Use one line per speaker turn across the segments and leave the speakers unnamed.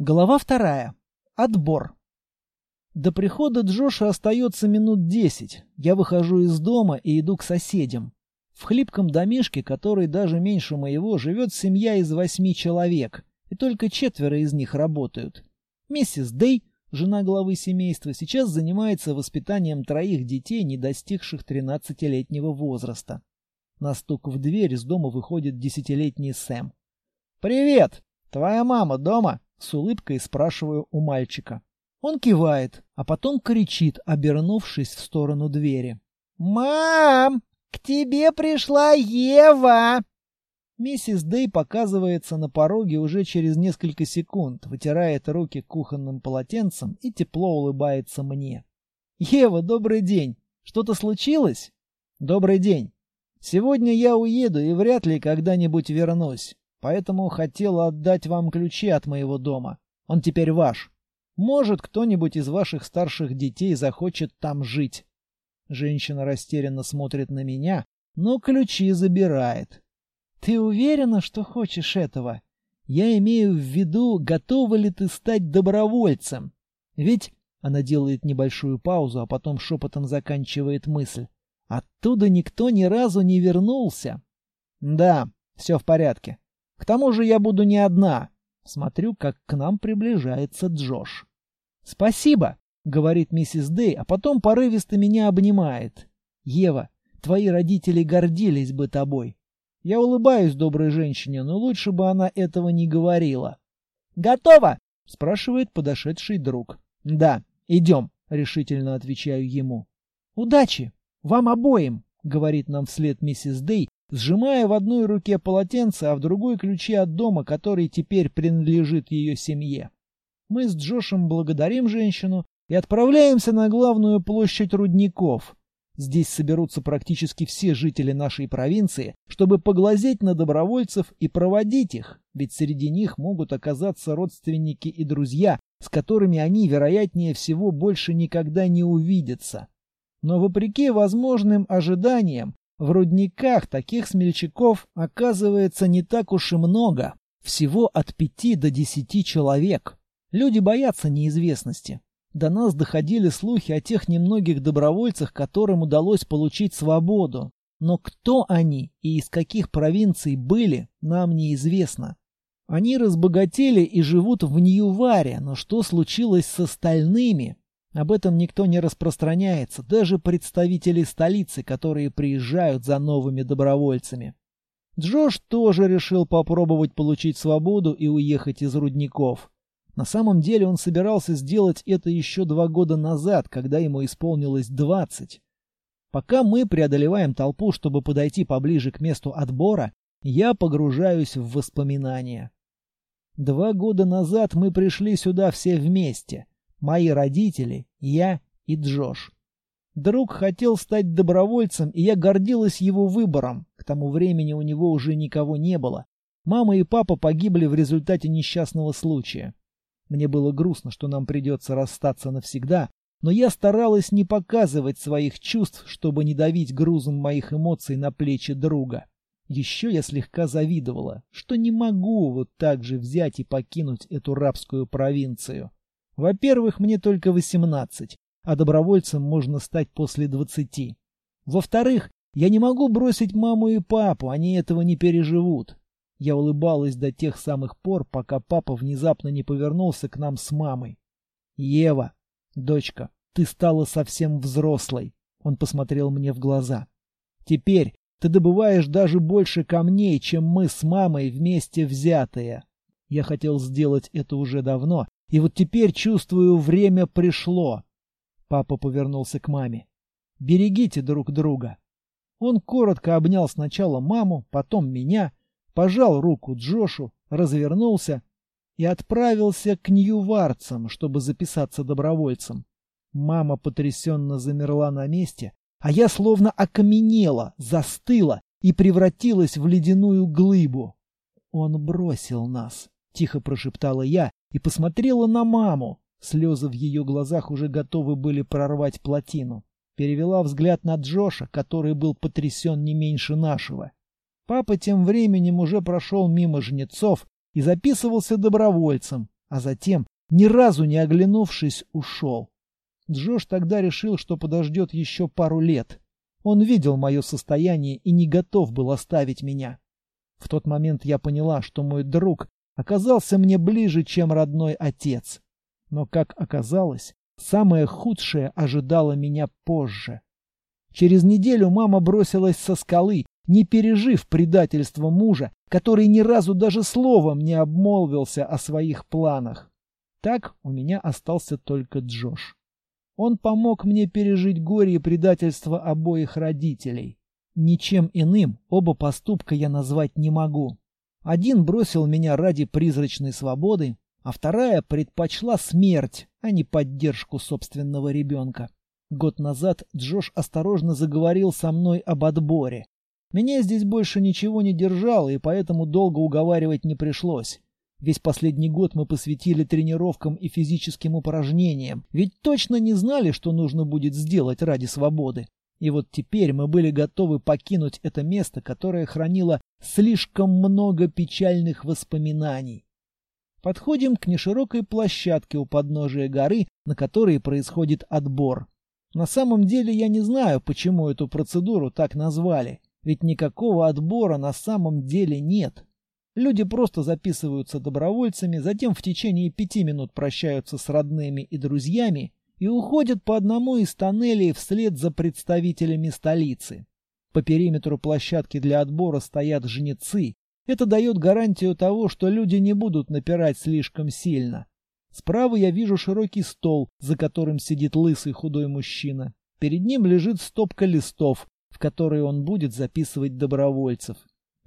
Глава вторая. Отбор. До прихода Джоша остается минут десять. Я выхожу из дома и иду к соседям. В хлипком домишке, который даже меньше моего, живет семья из восьми человек, и только четверо из них работают. Миссис Дэй, жена главы семейства, сейчас занимается воспитанием троих детей, не достигших тринадцатилетнего возраста. На стук в дверь из дома выходит десятилетний Сэм. «Привет! Твоя мама дома?» С улыбкой спрашиваю у мальчика. Он кивает, а потом кричит, обернувшись в сторону двери. «Мам, к тебе пришла Ева!» Миссис Дэй показывается на пороге уже через несколько секунд, вытирает руки кухонным полотенцем и тепло улыбается мне. «Ева, добрый день! Что-то случилось?» «Добрый день! Сегодня я уеду и вряд ли когда-нибудь вернусь. Поэтому хотела отдать вам ключи от моего дома. Он теперь ваш. Может, кто-нибудь из ваших старших детей захочет там жить. Женщина растерянно смотрит на меня, но ключи забирает. Ты уверена, что хочешь этого? Я имею в виду, готова ли ты стать добровольцем? Ведь она делает небольшую паузу, а потом шепотом заканчивает мысль. Оттуда никто ни разу не вернулся. Да, все в порядке. К тому же я буду не одна. Смотрю, как к нам приближается Джош. «Спасибо», — говорит миссис Дэй, а потом порывисто меня обнимает. «Ева, твои родители гордились бы тобой». Я улыбаюсь доброй женщине, но лучше бы она этого не говорила. «Готово?» — спрашивает подошедший друг. «Да, идем», — решительно отвечаю ему. «Удачи! Вам обоим!» — говорит нам вслед миссис Дэй сжимая в одной руке полотенце, а в другой ключи от дома, который теперь принадлежит ее семье. Мы с Джошем благодарим женщину и отправляемся на главную площадь рудников. Здесь соберутся практически все жители нашей провинции, чтобы поглазеть на добровольцев и проводить их, ведь среди них могут оказаться родственники и друзья, с которыми они, вероятнее всего, больше никогда не увидятся. Но вопреки возможным ожиданиям, в рудниках таких смельчаков оказывается не так уж и много, всего от пяти до десяти человек. Люди боятся неизвестности. До нас доходили слухи о тех немногих добровольцах, которым удалось получить свободу. Но кто они и из каких провинций были, нам неизвестно. Они разбогатели и живут в Ньюваре, но что случилось с остальными, об этом никто не распространяется, даже представители столицы, которые приезжают за новыми добровольцами. Джош тоже решил попробовать получить свободу и уехать из рудников. На самом деле он собирался сделать это еще два года назад, когда ему исполнилось двадцать. Пока мы преодолеваем толпу, чтобы подойти поближе к месту отбора, я погружаюсь в воспоминания. Два года назад мы пришли сюда все вместе — Мои родители, я и Джош. Друг хотел стать добровольцем, и я гордилась его выбором. К тому времени у него уже никого не было. Мама и папа погибли в результате несчастного случая. Мне было грустно, что нам придется расстаться навсегда, но я старалась не показывать своих чувств, чтобы не давить грузом моих эмоций на плечи друга. Еще я слегка завидовала, что не могу вот так же взять и покинуть эту рабскую провинцию. Во-первых, мне только восемнадцать, а добровольцем можно стать после двадцати. Во-вторых, я не могу бросить маму и папу, они этого не переживут. Я улыбалась до тех самых пор, пока папа внезапно не повернулся к нам с мамой. «Ева, дочка, ты стала совсем взрослой», — он посмотрел мне в глаза. «Теперь ты добываешь даже больше камней, чем мы с мамой вместе взятые. Я хотел сделать это уже давно, и вот теперь, чувствую, время пришло. Папа повернулся к маме. Берегите друг друга. Он коротко обнял сначала маму, потом меня, пожал руку Джошу, развернулся и отправился к ньюварцам, чтобы записаться добровольцем. Мама потрясенно замерла на месте, а я словно окаменела, застыла и превратилась в ледяную глыбу. Он бросил нас, тихо прошептала я и посмотрела на маму. Слезы в ее глазах уже готовы были прорвать плотину. Перевела взгляд на Джоша, который был потрясен не меньше нашего. Папа тем временем уже прошел мимо жнецов и записывался добровольцем, а затем, ни разу не оглянувшись, ушел. Джош тогда решил, что подождет еще пару лет. Он видел мое состояние и не готов был оставить меня. В тот момент я поняла, что мой друг оказался мне ближе, чем родной отец. Но, как оказалось, самое худшее ожидало меня позже. Через неделю мама бросилась со скалы, не пережив предательство мужа, который ни разу даже словом не обмолвился о своих планах. Так у меня остался только Джош. Он помог мне пережить горе и предательство обоих родителей. Ничем иным оба поступка я назвать не могу. Один бросил меня ради призрачной свободы, а вторая предпочла смерть, а не поддержку собственного ребенка. Год назад Джош осторожно заговорил со мной об отборе. Меня здесь больше ничего не держало, и поэтому долго уговаривать не пришлось. Весь последний год мы посвятили тренировкам и физическим упражнениям, ведь точно не знали, что нужно будет сделать ради свободы. И вот теперь мы были готовы покинуть это место, которое хранило слишком много печальных воспоминаний. Подходим к неширокой площадке у подножия горы, на которой происходит отбор. На самом деле я не знаю, почему эту процедуру так назвали, ведь никакого отбора на самом деле нет. Люди просто записываются добровольцами, затем в течение пяти минут прощаются с родными и друзьями и уходят по одному из тоннелей вслед за представителями столицы. По периметру площадки для отбора стоят жнецы. Это дает гарантию того, что люди не будут напирать слишком сильно. Справа я вижу широкий стол, за которым сидит лысый худой мужчина. Перед ним лежит стопка листов, в которые он будет записывать добровольцев.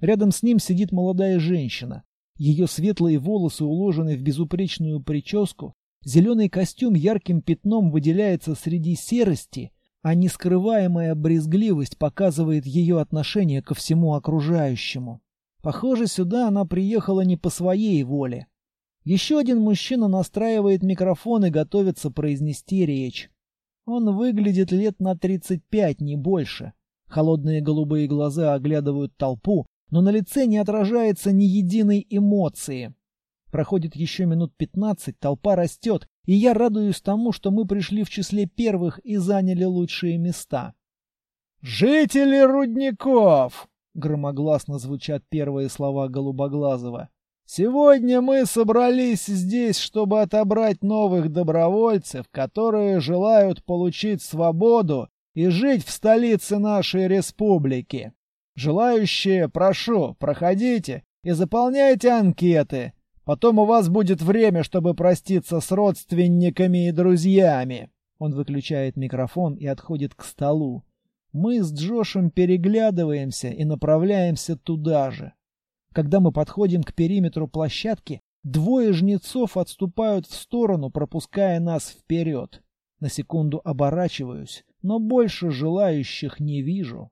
Рядом с ним сидит молодая женщина. Ее светлые волосы уложены в безупречную прическу, зеленый костюм ярким пятном выделяется среди серости, а нескрываемая брезгливость показывает ее отношение ко всему окружающему. Похоже, сюда она приехала не по своей воле. Еще один мужчина настраивает микрофон и готовится произнести речь. Он выглядит лет на тридцать пять, не больше. Холодные голубые глаза оглядывают толпу, но на лице не отражается ни единой эмоции. Проходит еще минут пятнадцать, толпа растет, и я радуюсь тому, что мы пришли в числе первых и заняли лучшие места. «Жители рудников!» — громогласно звучат первые слова Голубоглазого. «Сегодня мы собрались здесь, чтобы отобрать новых добровольцев, которые желают получить свободу и жить в столице нашей республики. Желающие, прошу, проходите и заполняйте анкеты. Потом у вас будет время, чтобы проститься с родственниками и друзьями. Он выключает микрофон и отходит к столу. Мы с Джошем переглядываемся и направляемся туда же. Когда мы подходим к периметру площадки, двое жнецов отступают в сторону, пропуская нас вперед. На секунду оборачиваюсь, но больше желающих не вижу.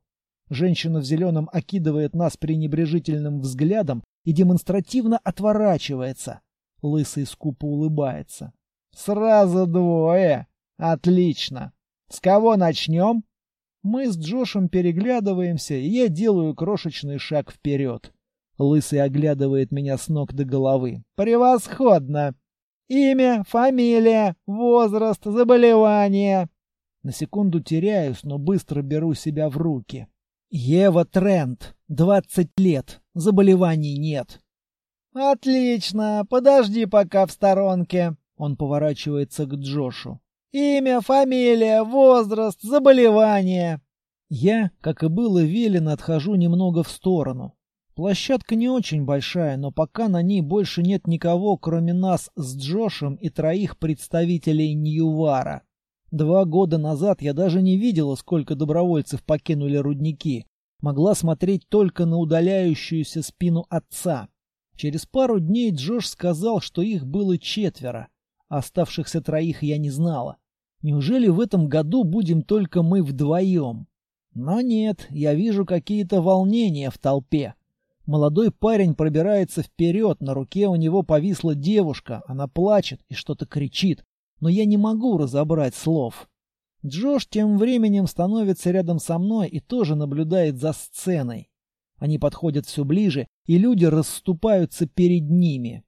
Женщина в зеленом окидывает нас пренебрежительным взглядом и демонстративно отворачивается. Лысый скупо улыбается. «Сразу двое! Отлично! С кого начнем?» Мы с Джошем переглядываемся, и я делаю крошечный шаг вперед. Лысый оглядывает меня с ног до головы. «Превосходно! Имя, фамилия, возраст, заболевание!» На секунду теряюсь, но быстро беру себя в руки. Ева Трент, двадцать лет, заболеваний нет. Отлично, подожди пока в сторонке. Он поворачивается к Джошу. Имя, фамилия, возраст, заболевание. Я, как и было велено, отхожу немного в сторону. Площадка не очень большая, но пока на ней больше нет никого, кроме нас с Джошем и троих представителей Ньювара. Два года назад я даже не видела, сколько добровольцев покинули рудники. Могла смотреть только на удаляющуюся спину отца. Через пару дней Джош сказал, что их было четверо. Оставшихся троих я не знала. Неужели в этом году будем только мы вдвоем? Но нет, я вижу какие-то волнения в толпе. Молодой парень пробирается вперед, на руке у него повисла девушка, она плачет и что-то кричит но я не могу разобрать слов. Джош тем временем становится рядом со мной и тоже наблюдает за сценой. Они подходят все ближе, и люди расступаются перед ними.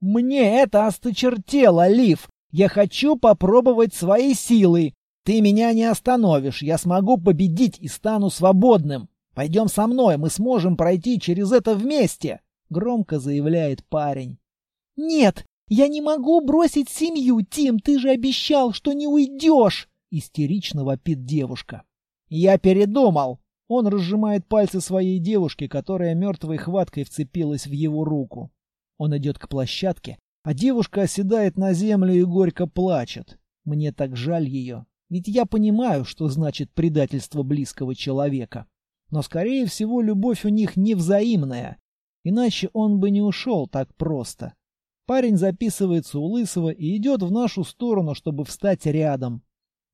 Мне это осточертело, Лив. Я хочу попробовать свои силы. Ты меня не остановишь. Я смогу победить и стану свободным. Пойдем со мной, мы сможем пройти через это вместе, громко заявляет парень. Нет, я не могу бросить семью, Тим, ты же обещал, что не уйдешь, истерично вопит девушка. Я передумал. Он разжимает пальцы своей девушки, которая мертвой хваткой вцепилась в его руку. Он идет к площадке, а девушка оседает на землю и горько плачет. Мне так жаль ее, ведь я понимаю, что значит предательство близкого человека. Но, скорее всего, любовь у них невзаимная, иначе он бы не ушел так просто. Парень записывается у Лысого и идет в нашу сторону, чтобы встать рядом.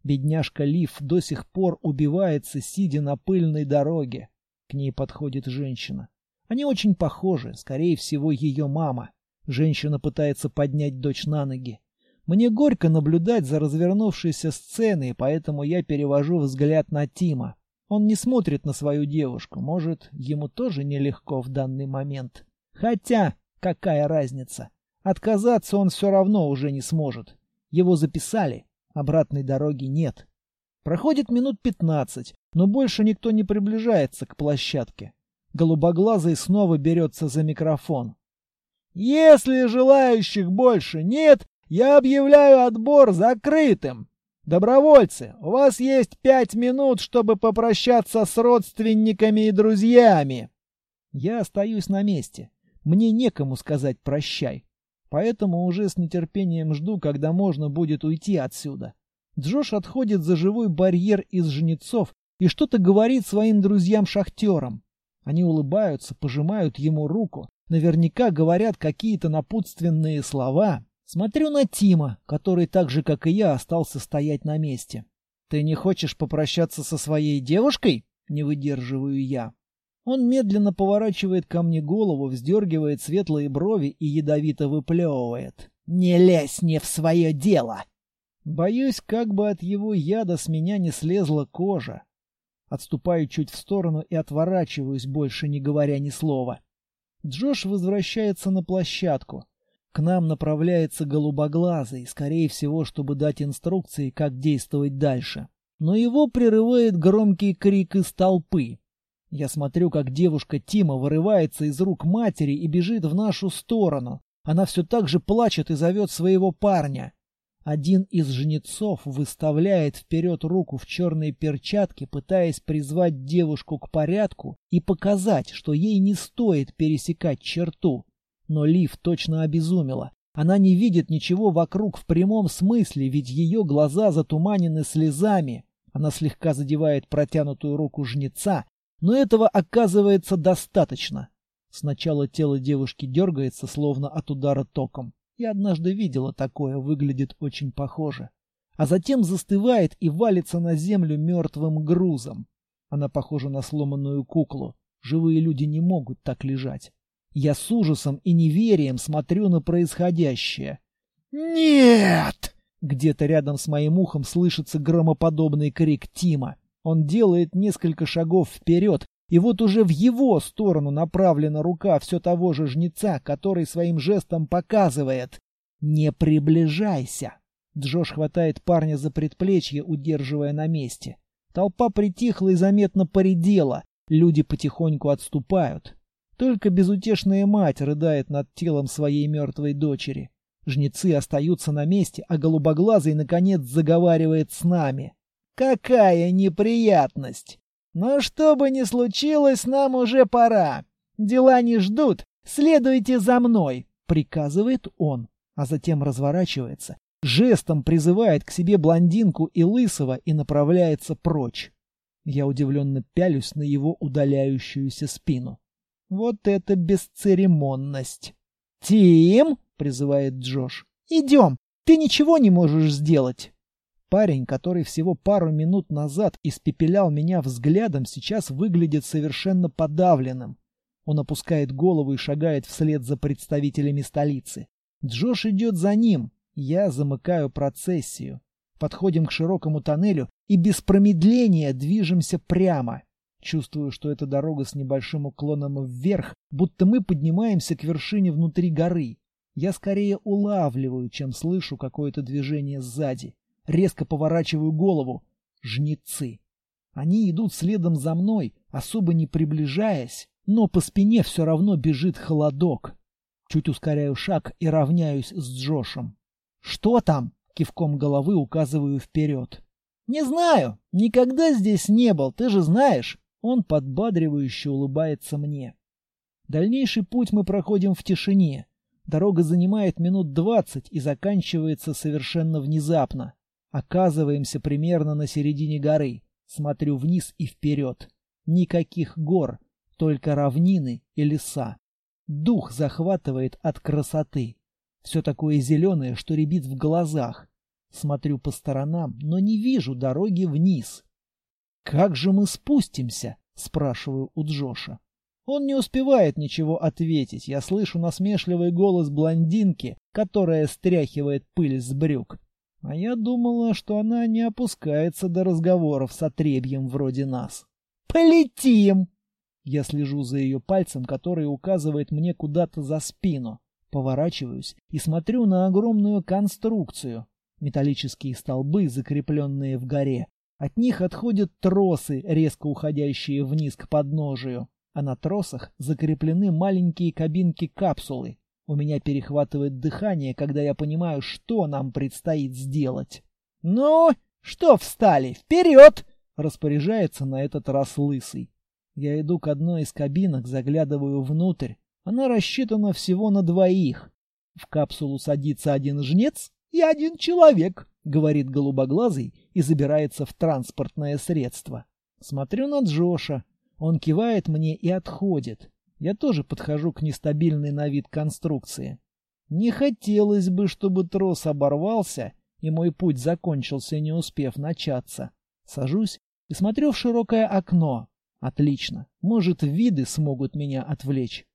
Бедняжка Лив до сих пор убивается, сидя на пыльной дороге. К ней подходит женщина. Они очень похожи, скорее всего, ее мама. Женщина пытается поднять дочь на ноги. Мне горько наблюдать за развернувшейся сценой, поэтому я перевожу взгляд на Тима. Он не смотрит на свою девушку, может, ему тоже нелегко в данный момент. Хотя, какая разница? Отказаться он все равно уже не сможет. Его записали, обратной дороги нет. Проходит минут пятнадцать, но больше никто не приближается к площадке. Голубоглазый снова берется за микрофон. «Если желающих больше нет, я объявляю отбор закрытым. Добровольцы, у вас есть пять минут, чтобы попрощаться с родственниками и друзьями». Я остаюсь на месте. Мне некому сказать «прощай». Поэтому уже с нетерпением жду, когда можно будет уйти отсюда. Джош отходит за живой барьер из жнецов и что-то говорит своим друзьям-шахтерам. Они улыбаются, пожимают ему руку, наверняка говорят какие-то напутственные слова. Смотрю на Тима, который так же, как и я, остался стоять на месте. «Ты не хочешь попрощаться со своей девушкой?» — не выдерживаю я. Он медленно поворачивает ко мне голову, вздергивает светлые брови и ядовито выплевывает. «Не лезь не в свое дело!» Боюсь, как бы от его яда с меня не слезла кожа. Отступаю чуть в сторону и отворачиваюсь, больше не говоря ни слова. Джош возвращается на площадку. К нам направляется голубоглазый, скорее всего, чтобы дать инструкции, как действовать дальше. Но его прерывает громкий крик из толпы. Я смотрю, как девушка Тима вырывается из рук матери и бежит в нашу сторону. Она все так же плачет и зовет своего парня. Один из жнецов выставляет вперед руку в черной перчатке, пытаясь призвать девушку к порядку и показать, что ей не стоит пересекать черту. Но Лив точно обезумела. Она не видит ничего вокруг в прямом смысле, ведь ее глаза затуманены слезами. Она слегка задевает протянутую руку жнеца, но этого оказывается достаточно. Сначала тело девушки дергается, словно от удара током. Я однажды видела такое, выглядит очень похоже. А затем застывает и валится на землю мертвым грузом. Она похожа на сломанную куклу. Живые люди не могут так лежать. Я с ужасом и неверием смотрю на происходящее. «Нет!» Где-то рядом с моим ухом слышится громоподобный крик Тима. Он делает несколько шагов вперед, и вот уже в его сторону направлена рука все того же жнеца, который своим жестом показывает «Не приближайся!». Джош хватает парня за предплечье, удерживая на месте. Толпа притихла и заметно поредела, люди потихоньку отступают. Только безутешная мать рыдает над телом своей мертвой дочери. Жнецы остаются на месте, а голубоглазый, наконец, заговаривает с нами. Какая неприятность! Но что бы ни случилось, нам уже пора. Дела не ждут. Следуйте за мной, приказывает он, а затем разворачивается, жестом призывает к себе блондинку и лысого и направляется прочь. Я удивленно пялюсь на его удаляющуюся спину. Вот это бесцеремонность. «Тим!» — призывает Джош. «Идем! Ты ничего не можешь сделать!» Парень, который всего пару минут назад испепелял меня взглядом, сейчас выглядит совершенно подавленным. Он опускает голову и шагает вслед за представителями столицы. Джош идет за ним. Я замыкаю процессию. Подходим к широкому тоннелю и без промедления движемся прямо. Чувствую, что эта дорога с небольшим уклоном вверх, будто мы поднимаемся к вершине внутри горы. Я скорее улавливаю, чем слышу какое-то движение сзади. Резко поворачиваю голову. Жнецы. Они идут следом за мной, особо не приближаясь, но по спине все равно бежит холодок. Чуть ускоряю шаг и равняюсь с Джошем. «Что там?» — кивком головы указываю вперед. «Не знаю. Никогда здесь не был, ты же знаешь». Он подбадривающе улыбается мне. Дальнейший путь мы проходим в тишине. Дорога занимает минут двадцать и заканчивается совершенно внезапно. Оказываемся примерно на середине горы. Смотрю вниз и вперед. Никаких гор, только равнины и леса. Дух захватывает от красоты. Все такое зеленое, что рябит в глазах. Смотрю по сторонам, но не вижу дороги вниз. «Как же мы спустимся?» — спрашиваю у Джоша. Он не успевает ничего ответить. Я слышу насмешливый голос блондинки, которая стряхивает пыль с брюк. А я думала, что она не опускается до разговоров с отребьем вроде нас. «Полетим!» Я слежу за ее пальцем, который указывает мне куда-то за спину. Поворачиваюсь и смотрю на огромную конструкцию. Металлические столбы, закрепленные в горе. От них отходят тросы, резко уходящие вниз к подножию а на тросах закреплены маленькие кабинки капсулы. У меня перехватывает дыхание, когда я понимаю, что нам предстоит сделать. «Ну, что встали? Вперед!» — распоряжается на этот раз лысый. Я иду к одной из кабинок, заглядываю внутрь. Она рассчитана всего на двоих. В капсулу садится один жнец и один человек, говорит голубоглазый и забирается в транспортное средство. Смотрю на Джоша. Он кивает мне и отходит. Я тоже подхожу к нестабильной на вид конструкции. Не хотелось бы, чтобы трос оборвался, и мой путь закончился, не успев начаться. Сажусь и смотрю в широкое окно. Отлично. Может, виды смогут меня отвлечь.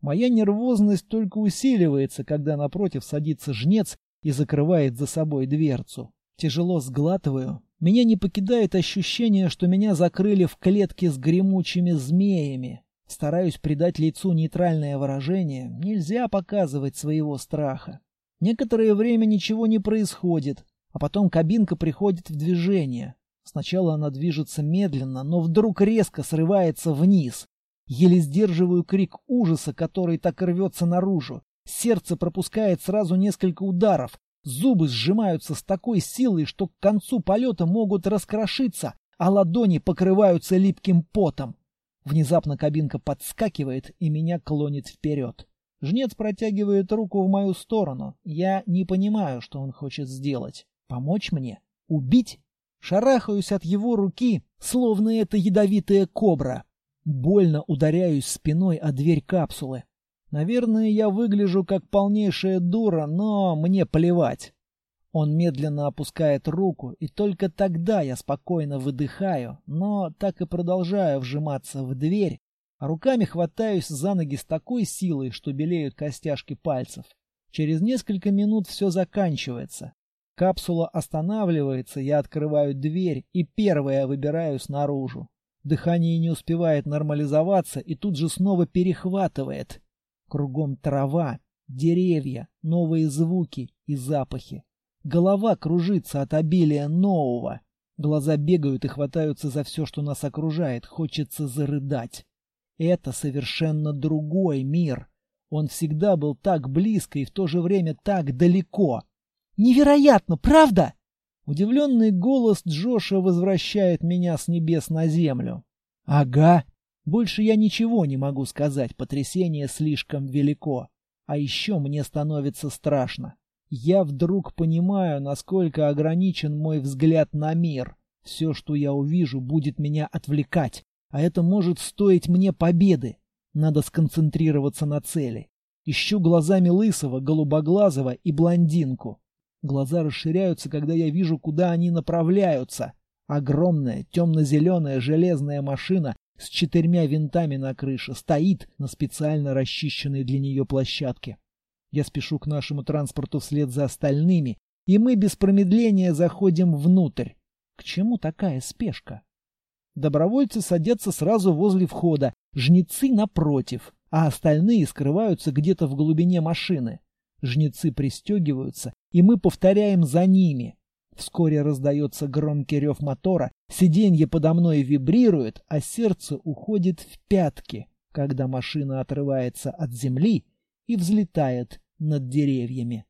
Моя нервозность только усиливается, когда напротив садится жнец и закрывает за собой дверцу. Тяжело сглатываю, меня не покидает ощущение, что меня закрыли в клетке с гремучими змеями. Стараюсь придать лицу нейтральное выражение. Нельзя показывать своего страха. Некоторое время ничего не происходит, а потом кабинка приходит в движение. Сначала она движется медленно, но вдруг резко срывается вниз. Еле сдерживаю крик ужаса, который так рвется наружу. Сердце пропускает сразу несколько ударов. Зубы сжимаются с такой силой, что к концу полета могут раскрошиться, а ладони покрываются липким потом. Внезапно кабинка подскакивает и меня клонит вперед. Жнец протягивает руку в мою сторону. Я не понимаю, что он хочет сделать. Помочь мне? Убить? Шарахаюсь от его руки, словно это ядовитая кобра. Больно ударяюсь спиной о дверь капсулы. Наверное, я выгляжу как полнейшая дура, но мне плевать. Он медленно опускает руку, и только тогда я спокойно выдыхаю, но так и продолжаю вжиматься в дверь, а руками хватаюсь за ноги с такой силой, что белеют костяшки пальцев. Через несколько минут все заканчивается. Капсула останавливается, я открываю дверь и первая выбираюсь наружу. Дыхание не успевает нормализоваться и тут же снова перехватывает. Кругом трава, деревья, новые звуки и запахи. Голова кружится от обилия нового. Глаза бегают и хватаются за все, что нас окружает. Хочется зарыдать. Это совершенно другой мир. Он всегда был так близко и в то же время так далеко. Невероятно, правда? Удивленный голос Джоша возвращает меня с небес на землю. Ага, больше я ничего не могу сказать, потрясение слишком велико. А еще мне становится страшно. Я вдруг понимаю, насколько ограничен мой взгляд на мир. Все, что я увижу, будет меня отвлекать, а это может стоить мне победы. Надо сконцентрироваться на цели. Ищу глазами лысого, голубоглазого и блондинку. Глаза расширяются, когда я вижу, куда они направляются. Огромная темно-зеленая железная машина с четырьмя винтами на крыше, стоит на специально расчищенной для нее площадке. Я спешу к нашему транспорту вслед за остальными, и мы без промедления заходим внутрь. К чему такая спешка? Добровольцы садятся сразу возле входа, жнецы напротив, а остальные скрываются где-то в глубине машины. Жнецы пристегиваются, и мы повторяем за ними. Вскоре раздается громкий рев мотора, сиденье подо мной вибрирует, а сердце уходит в пятки, когда машина отрывается от земли и взлетает над деревьями.